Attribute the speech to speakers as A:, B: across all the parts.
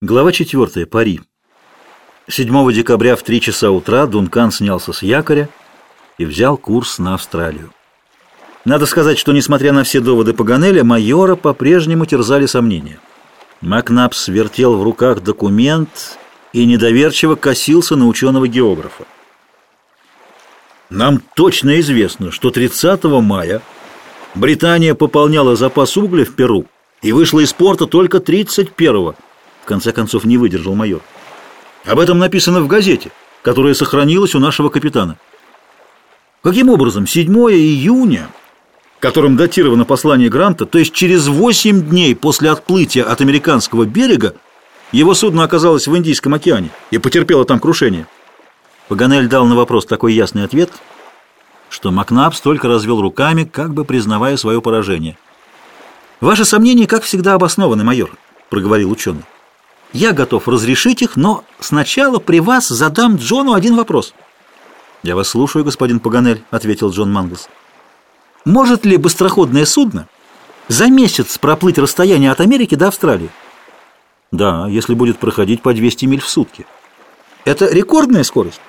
A: Глава 4. Пари. 7 декабря в 3 часа утра Дункан снялся с якоря и взял курс на Австралию. Надо сказать, что, несмотря на все доводы Паганеля, майора по-прежнему терзали сомнения. Макнапс вертел в руках документ и недоверчиво косился на ученого-географа. Нам точно известно, что 30 мая Британия пополняла запас угля в Перу и вышла из порта только 31-го конце концов не выдержал майор. Об этом написано в газете, которая сохранилась у нашего капитана. Каким образом 7 июня, которым датировано послание Гранта, то есть через 8 дней после отплытия от американского берега, его судно оказалось в Индийском океане и потерпело там крушение? Паганель дал на вопрос такой ясный ответ, что Макнапс только развел руками, как бы признавая свое поражение. «Ваши сомнения, как всегда, обоснованы, майор», — проговорил ученый. Я готов разрешить их, но сначала при вас задам Джону один вопрос. «Я вас слушаю, господин Паганель», — ответил Джон Манглс. «Может ли быстроходное судно за месяц проплыть расстояние от Америки до Австралии?» «Да, если будет проходить по 200 миль в сутки». «Это рекордная скорость?»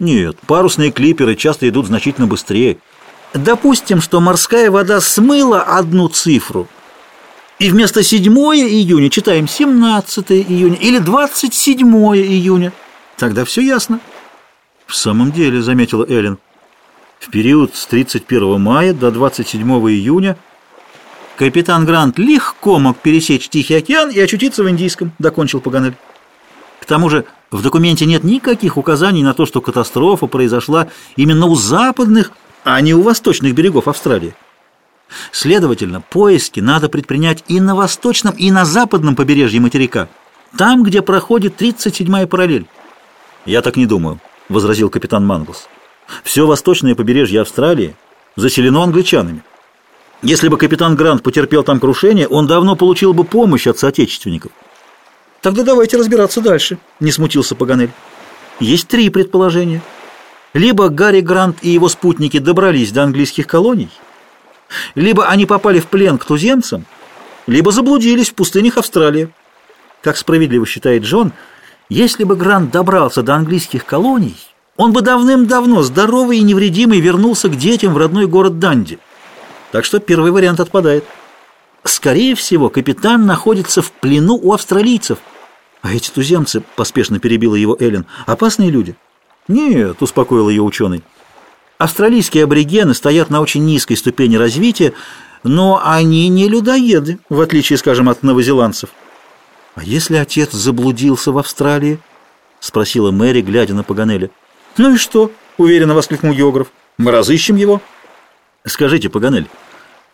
A: «Нет, парусные клиперы часто идут значительно быстрее». «Допустим, что морская вода смыла одну цифру», и вместо 7 июня читаем 17 июня или 27 июня. Тогда все ясно. В самом деле, заметила Эллен, в период с 31 мая до 27 июня капитан Грант легко мог пересечь Тихий океан и очутиться в Индийском, докончил Паганель. К тому же в документе нет никаких указаний на то, что катастрофа произошла именно у западных, а не у восточных берегов Австралии. Следовательно, поиски надо предпринять и на восточном, и на западном побережье материка, там, где проходит 37-я параллель. «Я так не думаю», — возразил капитан Манглс. «Все восточное побережье Австралии заселено англичанами. Если бы капитан Грант потерпел там крушение, он давно получил бы помощь от соотечественников». «Тогда давайте разбираться дальше», — не смутился Паганель. «Есть три предположения. Либо Гарри Грант и его спутники добрались до английских колоний, либо они попали в плен к туземцам, либо заблудились в пустынях Австралии. Как справедливо считает Джон, если бы Грант добрался до английских колоний, он бы давным-давно здоровый и невредимый вернулся к детям в родной город Данди. Так что первый вариант отпадает. Скорее всего, капитан находится в плену у австралийцев. А эти туземцы, поспешно перебила его Эллен, опасные люди. Нет, успокоил ее ученый. Австралийские аборигены стоят на очень низкой ступени развития, но они не людоеды, в отличие, скажем, от новозеландцев. «А если отец заблудился в Австралии?» — спросила Мэри, глядя на Паганеля. «Ну и что?» — уверенно воскликнул географ. «Мы разыщем его». «Скажите, Паганель,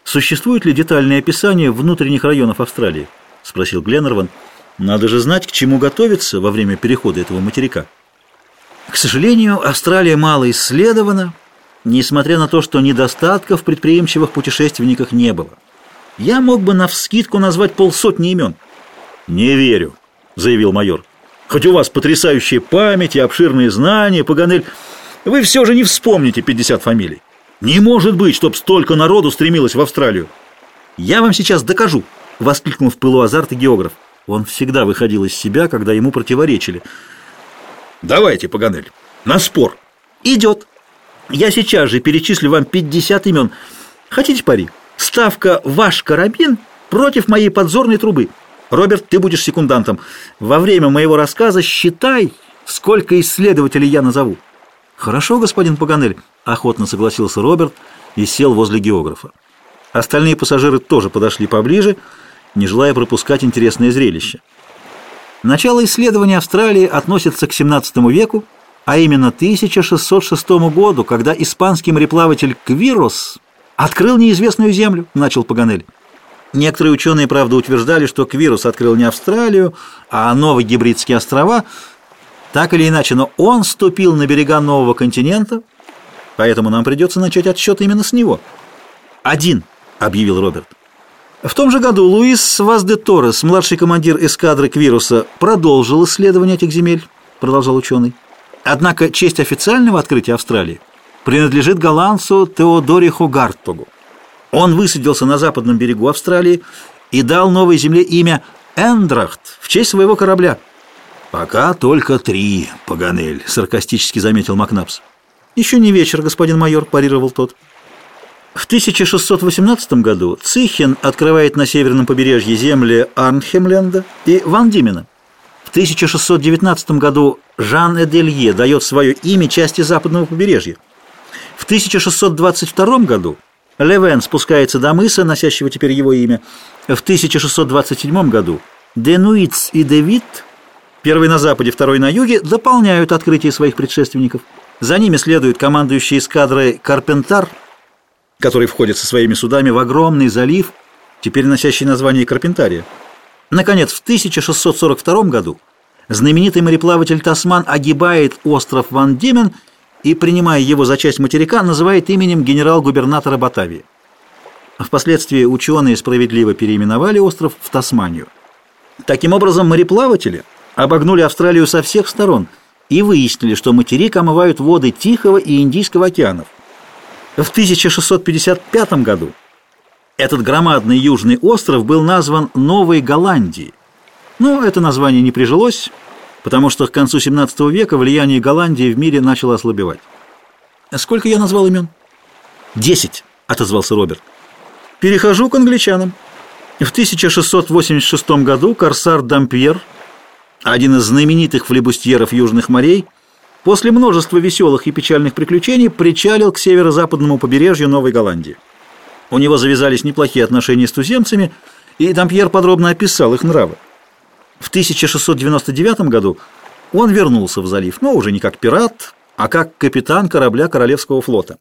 A: существует ли детальное описание внутренних районов Австралии?» — спросил Гленнерван. «Надо же знать, к чему готовиться во время перехода этого материка». «К сожалению, Австралия мало исследована», несмотря на то, что недостатков предприимчивых путешественниках не было. Я мог бы навскидку назвать полсотни имен. «Не верю», — заявил майор. «Хоть у вас потрясающая память и обширные знания, Паганель, вы все же не вспомните 50 фамилий. Не может быть, чтоб столько народу стремилось в Австралию». «Я вам сейчас докажу», — воскликнул в пылу азарта географ. Он всегда выходил из себя, когда ему противоречили. «Давайте, Паганель, на спор». «Идет». Я сейчас же перечислю вам 50 имен. Хотите пари? Ставка «Ваш карабин» против моей подзорной трубы. Роберт, ты будешь секундантом. Во время моего рассказа считай, сколько исследователей я назову. Хорошо, господин Паганель, охотно согласился Роберт и сел возле географа. Остальные пассажиры тоже подошли поближе, не желая пропускать интересное зрелище. Начало исследования Австралии относится к 17 веку, а именно 1606 году, когда испанский мореплаватель Квирос открыл неизвестную землю, начал Паганель. Некоторые ученые, правда, утверждали, что Квирус открыл не Австралию, а Новые Гибридские острова. Так или иначе, но он ступил на берега нового континента, поэтому нам придется начать отсчет именно с него. «Один», — объявил Роберт. В том же году Луис Вазде Торрес, младший командир эскадры Квируса, продолжил исследование этих земель, продолжал ученый. Однако честь официального открытия Австралии принадлежит голландцу Теодориху Гартогу. Он высадился на западном берегу Австралии и дал новой земле имя Эндрахт в честь своего корабля.
B: «Пока только три, Паганель», — саркастически заметил Макнапс.
A: «Еще не вечер, господин майор», — парировал тот. В 1618 году Цихен открывает на северном побережье земли Арнхемленда и Ван Димена. В 1619 году Жан Эделье дает свое имя части западного побережья. В 1622 году Левен спускается до мыса, носящего теперь его имя. В 1627 году Денуиц и Девит, первый на западе, второй на юге, дополняют открытие своих предшественников. За ними следует командующий эскадрой Карпентар, который входит со своими судами в огромный залив, теперь носящий название Карпентария. Наконец, в 1642 году знаменитый мореплаватель Тасман огибает остров Ван Димен и, принимая его за часть материка, называет именем генерал-губернатора Батавии. Впоследствии ученые справедливо переименовали остров в Тасманию. Таким образом, мореплаватели обогнули Австралию со всех сторон и выяснили, что материк омывают воды Тихого и Индийского океанов. В 1655 году этот громадный южный остров был назван Новой Голландией. Но это название не прижилось, потому что к концу 17 века влияние Голландии в мире начало ослабевать.
B: «Сколько я назвал имен?»
A: «Десять», — отозвался Роберт. «Перехожу к англичанам». В 1686 году корсар Дампьер, один из знаменитых флебустьеров Южных морей, после множества веселых и печальных приключений причалил к северо-западному побережью Новой Голландии. У него завязались неплохие отношения с туземцами, и Дампьер подробно описал их нравы. В 1699 году он вернулся в залив, но уже не как пират, а как капитан корабля Королевского флота.